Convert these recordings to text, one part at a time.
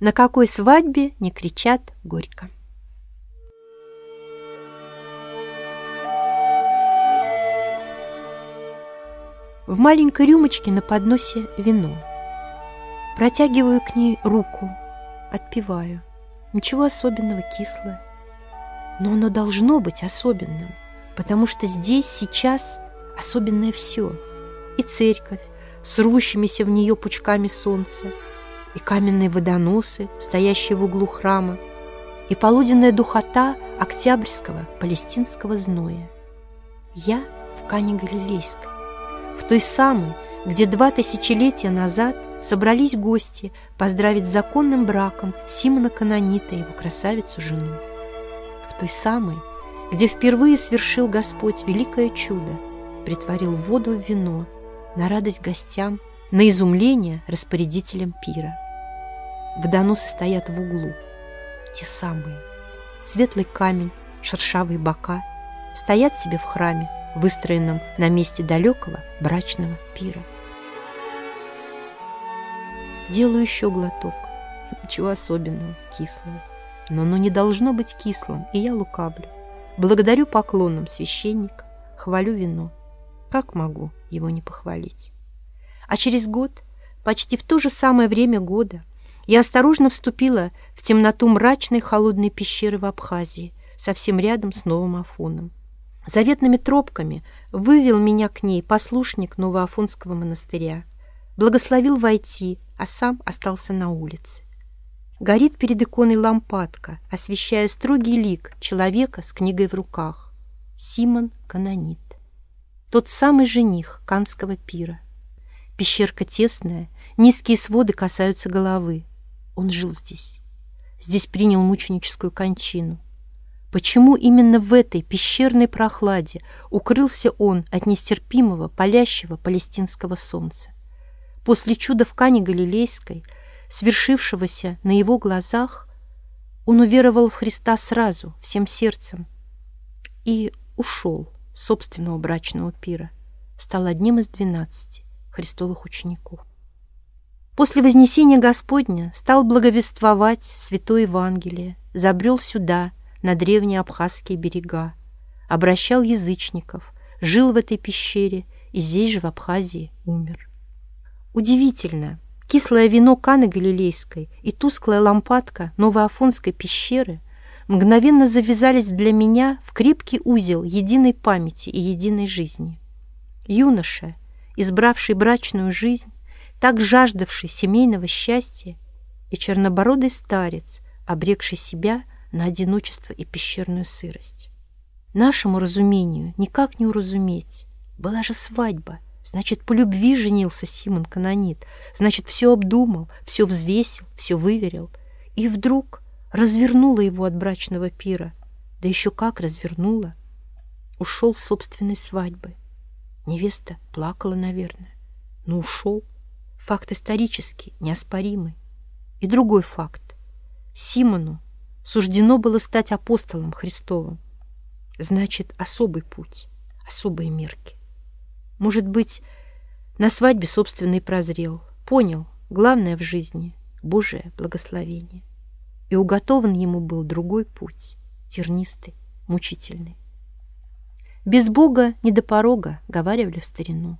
На какой свадьбе не кричат горько. В маленькой рюмочке на подносе вино. Протягиваю к ней руку, отпиваю. Ничего особенного, кислое. Но оно должно быть особенным, потому что здесь, сейчас особенное все. И церковь с рвущимися в нее пучками солнца, и каменные водоносы, стоящие в углу храма, и полуденная духота октябрьского палестинского зноя. Я в Кане Галилейской, в той самой, где два тысячелетия назад собрались гости поздравить с законным браком Симона Канонита и его красавицу-жену. В той самой, где впервые свершил Господь великое чудо, притворил воду в вино на радость гостям, на изумление распорядителям пира. Водоносы стоят в углу, те самые. Светлый камень, шершавые бока стоят себе в храме, выстроенном на месте далекого брачного пира. Делаю еще глоток. Ничего особенного, кислого. Но оно не должно быть кислым, и я лукавлю. Благодарю поклоном священника, хвалю вино. Как могу его не похвалить? А через год, почти в то же самое время года, я осторожно вступила в темноту мрачной холодной пещеры в Абхазии, совсем рядом с Новым Афоном. Заветными тропками вывел меня к ней послушник Новоафонского монастыря. Благословил войти, а сам остался на улице. Горит перед иконой лампадка, освещая строгий лик человека с книгой в руках. Симон Канонит. Тот самый жених канского пира. Пещерка тесная, низкие своды касаются головы. Он жил здесь. Здесь принял мученическую кончину. Почему именно в этой пещерной прохладе укрылся он от нестерпимого, палящего палестинского солнца? После чуда в Кане Галилейской, свершившегося на его глазах, он уверовал в Христа сразу, всем сердцем, и ушел собственного брачного пира, стал одним из двенадцати христовых учеников. После Вознесения Господня стал благовествовать Святое Евангелие, забрел сюда, на древние абхазские берега, обращал язычников, жил в этой пещере и здесь же, в Абхазии, умер. Удивительно, кислое вино Каны Галилейской и тусклая лампадка Новоафонской пещеры мгновенно завязались для меня в крепкий узел единой памяти и единой жизни. Юноша, избравший брачную жизнь, так жаждавший семейного счастья, и чернобородый старец, обрекший себя на одиночество и пещерную сырость. Нашему разумению никак не уразуметь. Была же свадьба — Значит, по любви женился Симон Канонит. Значит, все обдумал, все взвесил, все выверил. И вдруг развернула его от брачного пира. Да еще как развернула. Ушел с собственной свадьбы. Невеста плакала, наверное. Но ушел. Факт исторический, неоспоримый. И другой факт. Симону суждено было стать апостолом Христовым. Значит, особый путь, особые мерки. Может быть, на свадьбе собственный прозрел, понял, главное в жизни — Божие благословение. И уготован ему был другой путь, тернистый, мучительный. Без Бога не до порога, говаривали в старину.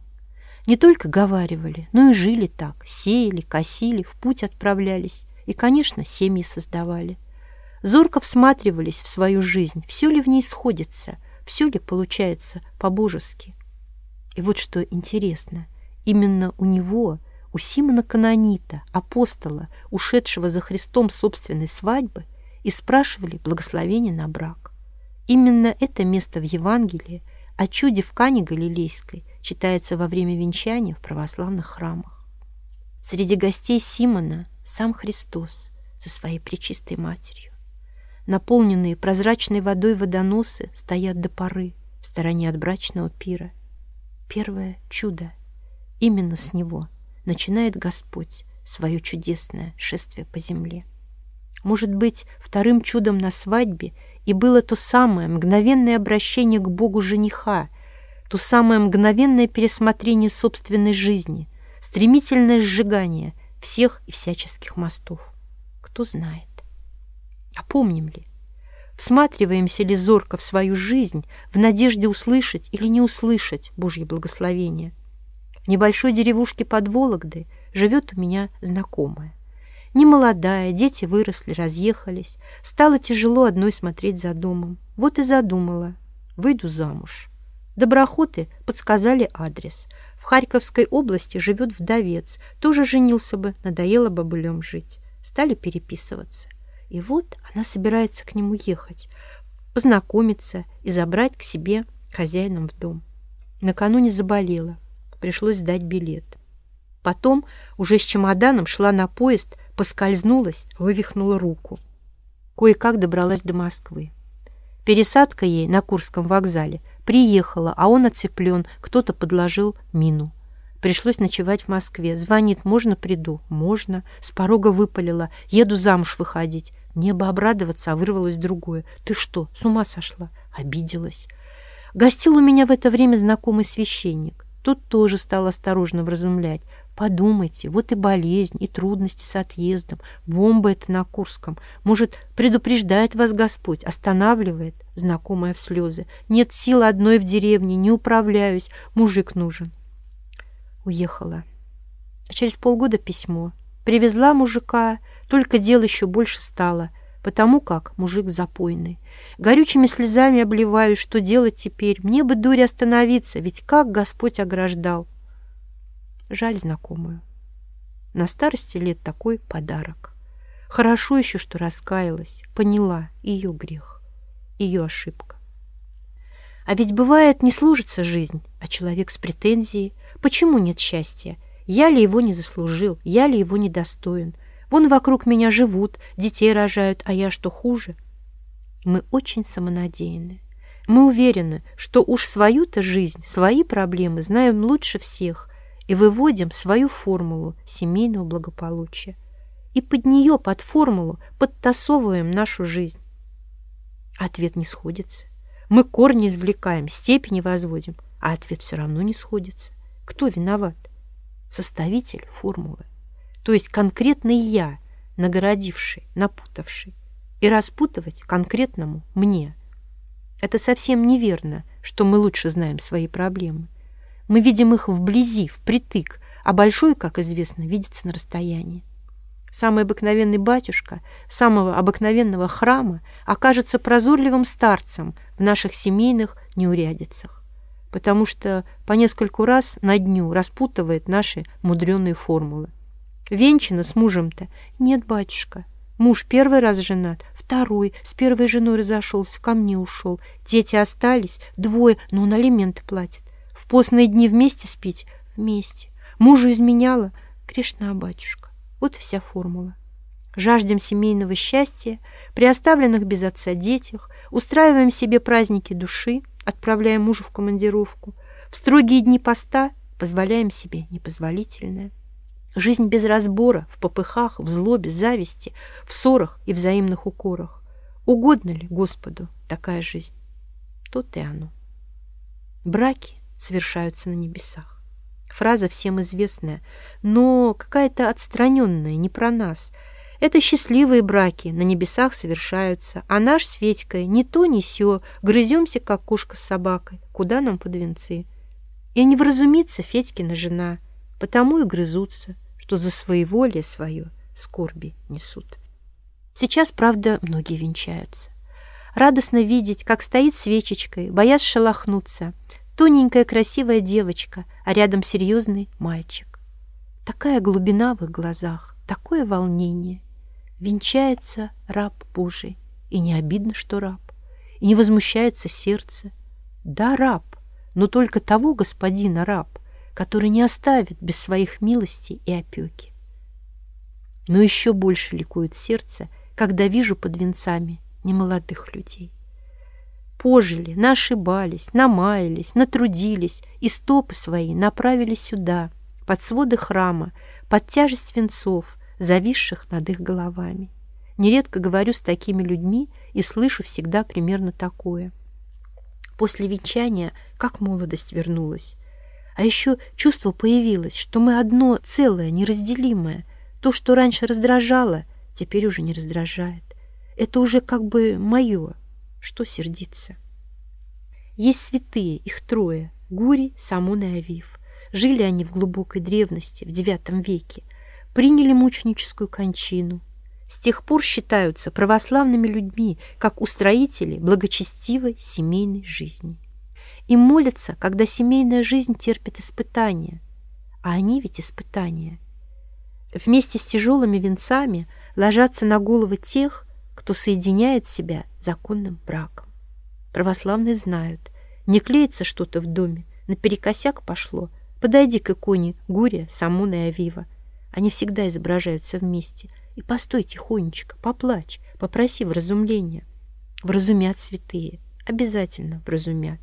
Не только говаривали, но и жили так, сеяли, косили, в путь отправлялись и, конечно, семьи создавали. Зорко всматривались в свою жизнь, все ли в ней сходится, все ли получается по-божески. И вот что интересно, именно у него, у Симона Канонита, апостола, ушедшего за Христом собственной свадьбы, и спрашивали благословение на брак. Именно это место в Евангелии о чуде в Кане Галилейской читается во время венчания в православных храмах. Среди гостей Симона сам Христос со своей пречистой матерью. Наполненные прозрачной водой водоносы стоят до поры в стороне от брачного пира – первое чудо. Именно с него начинает Господь свое чудесное шествие по земле. Может быть, вторым чудом на свадьбе и было то самое мгновенное обращение к Богу жениха, то самое мгновенное пересмотрение собственной жизни, стремительное сжигание всех и всяческих мостов. Кто знает. А помним ли? Всматриваемся ли зорко в свою жизнь в надежде услышать или не услышать Божье благословение? В небольшой деревушке под Вологдой живет у меня знакомая. Не молодая, дети выросли, разъехались. Стало тяжело одной смотреть за домом. Вот и задумала. Выйду замуж. Доброхоты подсказали адрес. В Харьковской области живет вдовец. Тоже женился бы, надоело бабулем жить. Стали переписываться. И вот она собирается к нему ехать, познакомиться и забрать к себе хозяином в дом. Накануне заболела. Пришлось сдать билет. Потом уже с чемоданом шла на поезд, поскользнулась, вывихнула руку. Кое-как добралась до Москвы. Пересадка ей на Курском вокзале приехала, а он оцеплен, кто-то подложил мину. Пришлось ночевать в Москве. Звонит, можно приду? Можно. С порога выпалила. Еду замуж выходить. Небо обрадоваться, а вырвалось другое. Ты что, с ума сошла? Обиделась. Гостил у меня в это время знакомый священник. Тут тоже стал осторожно вразумлять. Подумайте, вот и болезнь, и трудности с отъездом, бомба это на Курском. Может, предупреждает вас Господь, останавливает, знакомая в слезы. Нет силы одной в деревне, не управляюсь, мужик нужен. Уехала. А через полгода письмо. Привезла мужика, только дел еще больше стало, потому как мужик запойный. Горючими слезами обливаюсь, что делать теперь? Мне бы, дурь, остановиться, ведь как Господь ограждал. Жаль знакомую. На старости лет такой подарок. Хорошо еще, что раскаялась, поняла ее грех, ее ошибка. А ведь бывает, не служится жизнь, а человек с претензией. Почему нет счастья? Я ли его не заслужил? Я ли его не достоин? Вон вокруг меня живут, детей рожают, а я что хуже? Мы очень самонадеянны. Мы уверены, что уж свою-то жизнь, свои проблемы знаем лучше всех, и выводим свою формулу семейного благополучия. И под нее, под формулу, подтасовываем нашу жизнь. Ответ не сходится. Мы корни извлекаем, степени возводим, а ответ все равно не сходится. Кто виноват? Составитель формулы. То есть конкретный я, нагородивший, напутавший. И распутывать конкретному мне. Это совсем неверно, что мы лучше знаем свои проблемы. Мы видим их вблизи, впритык, а большой, как известно, видится на расстоянии. Самый обыкновенный батюшка самого обыкновенного храма окажется прозорливым старцем в наших семейных неурядицах, потому что по нескольку раз на дню распутывает наши мудреные формулы. Венчана с мужем-то? Нет, батюшка. Муж первый раз женат, второй, с первой женой разошелся, ко мне ушел. Дети остались, двое, но он алименты платит. Постные дни вместе спить? Вместе. Мужу изменяла? Грешна, батюшка. Вот вся формула. Жаждем семейного счастья, при оставленных без отца детях, устраиваем себе праздники души, отправляем мужа в командировку. В строгие дни поста позволяем себе непозволительное. Жизнь без разбора, в попыхах, в злобе, зависти, в ссорах и взаимных укорах. Угодно ли Господу такая жизнь? То-то и оно. Браки совершаются на небесах. Фраза всем известная, но какая-то отстраненная, не про нас. Это счастливые браки на небесах совершаются, а наш с Федькой ни то, ни сё, грыземся, как кошка с собакой, куда нам под венцы. И не вразумится Федькина жена, потому и грызутся, что за своеволие свое скорби несут. Сейчас, правда, многие венчаются. Радостно видеть, как стоит свечечкой, боясь шелохнуться, Тоненькая красивая девочка, а рядом серьезный мальчик. Такая глубина в их глазах, такое волнение. Венчается раб Божий, и не обидно, что раб, и не возмущается сердце. Да, раб, но только того господина раб, который не оставит без своих милостей и опеки. Но еще больше ликует сердце, когда вижу под венцами немолодых людей пожили, нашибались, намаялись, натрудились и стопы свои направили сюда, под своды храма, под тяжесть венцов, зависших над их головами. Нередко говорю с такими людьми и слышу всегда примерно такое. После венчания как молодость вернулась. А еще чувство появилось, что мы одно целое, неразделимое. То, что раньше раздражало, теперь уже не раздражает. Это уже как бы мое. Что сердиться? Есть святые, их трое, Гури, Самун и Авив. Жили они в глубокой древности, в IX веке, приняли мученическую кончину. С тех пор считаются православными людьми, как устроители благочестивой семейной жизни. Им молятся, когда семейная жизнь терпит испытания. А они ведь испытания. Вместе с тяжелыми венцами ложатся на головы тех, кто соединяет себя законным браком. Православные знают, не клеится что-то в доме, наперекосяк пошло. Подойди к иконе Гурия, Самуна и Авива. Они всегда изображаются вместе. И постой тихонечко, поплачь, попроси вразумления. Вразумят святые, обязательно вразумят.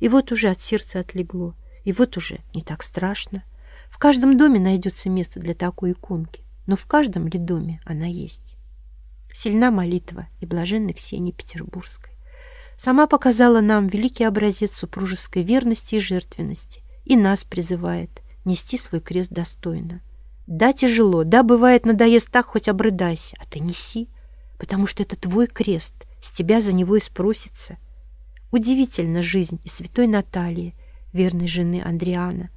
И вот уже от сердца отлегло, и вот уже не так страшно. В каждом доме найдется место для такой иконки, но в каждом ли доме она есть? Сильна молитва и блаженной Ксении Петербургской сама показала нам великий образец супружеской верности и жертвенности и нас призывает нести свой крест достойно. Да, тяжело, да, бывает, надоест так, хоть обрыдайся, а ты неси, потому что это твой крест, с тебя за него и спросится. Удивительна жизнь и святой Натальи, верной жены Андриана.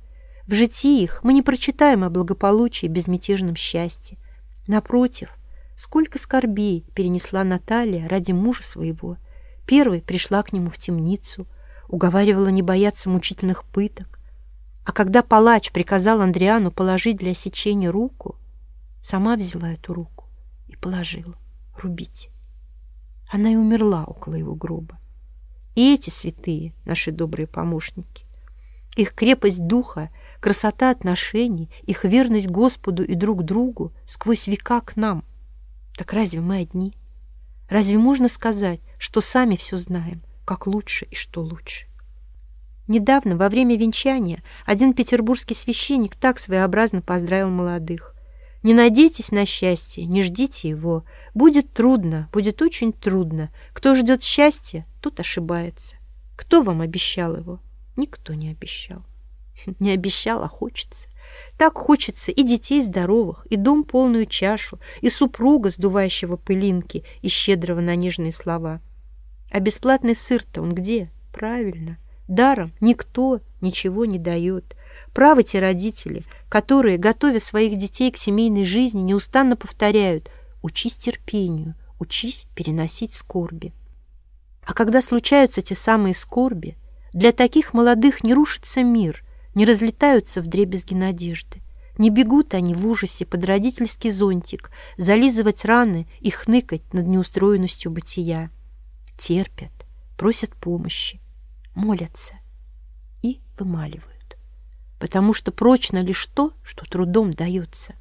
В житии их мы не прочитаем о благополучии и безмятежном счастье. Напротив, сколько скорбей перенесла Наталья ради мужа своего – Первой пришла к нему в темницу, уговаривала не бояться мучительных пыток. А когда палач приказал Андриану положить для сечения руку, сама взяла эту руку и положила рубить. Она и умерла около его гроба. И эти святые, наши добрые помощники, их крепость духа, красота отношений, их верность Господу и друг другу сквозь века к нам. Так разве мы одни? Разве можно сказать, что сами все знаем, как лучше и что лучше? Недавно, во время венчания, один петербургский священник так своеобразно поздравил молодых. «Не надейтесь на счастье, не ждите его. Будет трудно, будет очень трудно. Кто ждет счастья, тот ошибается. Кто вам обещал его? Никто не обещал. Не обещал, а хочется. Так хочется и детей здоровых, и дом полную чашу, и супруга, сдувающего пылинки и щедрого на нежные слова. А бесплатный сыр-то он где? Правильно. Даром никто ничего не дает. Правы те родители, которые, готовя своих детей к семейной жизни, неустанно повторяют «учись терпению, учись переносить скорби». А когда случаются те самые скорби, для таких молодых не рушится мир – не разлетаются в дребезги надежды. Не бегут они в ужасе под родительский зонтик, зализывать раны и хныкать над неустроенностью бытия. Терпят, просят помощи, молятся и вымаливают. Потому что прочно лишь то, что трудом дается.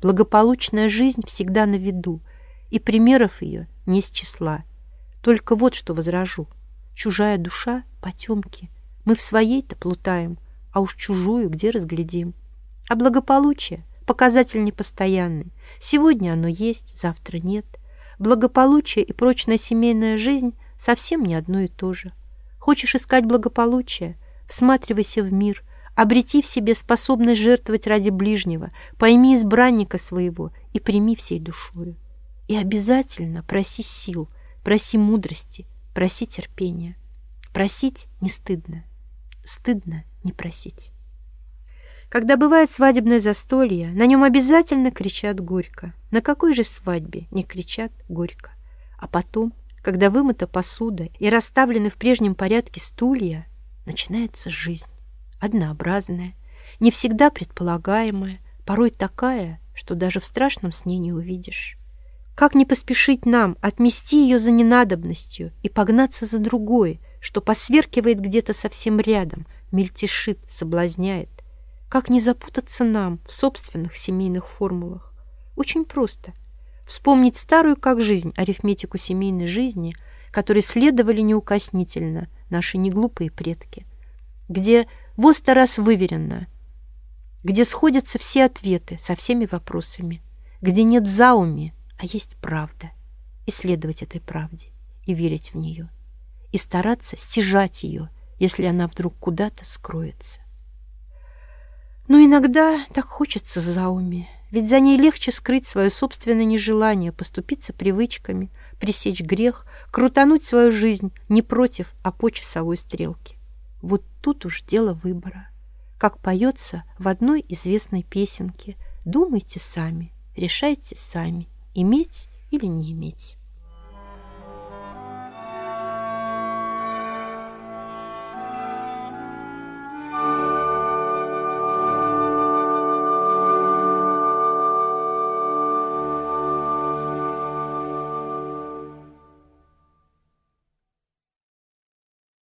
Благополучная жизнь всегда на виду, и примеров ее не с числа. Только вот что возражу. Чужая душа — потемки. Мы в своей-то плутаем, а уж чужую где разглядим. А благополучие — показатель непостоянный. Сегодня оно есть, завтра нет. Благополучие и прочная семейная жизнь совсем не одно и то же. Хочешь искать благополучие? Всматривайся в мир, обрети в себе способность жертвовать ради ближнего, пойми избранника своего и прими всей душою. И обязательно проси сил, проси мудрости, проси терпения. Просить не стыдно. Стыдно не просить. Когда бывает свадебное застолье, на нем обязательно кричат горько. На какой же свадьбе не кричат горько? А потом, когда вымыта посуда и расставлены в прежнем порядке стулья, начинается жизнь, однообразная, не всегда предполагаемая, порой такая, что даже в страшном сне не увидишь. Как не поспешить нам отмести ее за ненадобностью и погнаться за другой, что посверкивает где-то совсем рядом, мельтешит, соблазняет. Как не запутаться нам в собственных семейных формулах? Очень просто. Вспомнить старую как жизнь арифметику семейной жизни, которой следовали неукоснительно наши неглупые предки, где во сто раз выверено, где сходятся все ответы со всеми вопросами, где нет зауми, а есть правда, исследовать этой правде и верить в нее, и стараться стяжать ее – если она вдруг куда-то скроется. Но иногда так хочется Зауми, Ведь за ней легче скрыть свое собственное нежелание, поступиться привычками, пресечь грех, крутануть свою жизнь не против, а по часовой стрелке. Вот тут уж дело выбора. Как поется в одной известной песенке «Думайте сами, решайте сами, иметь или не иметь».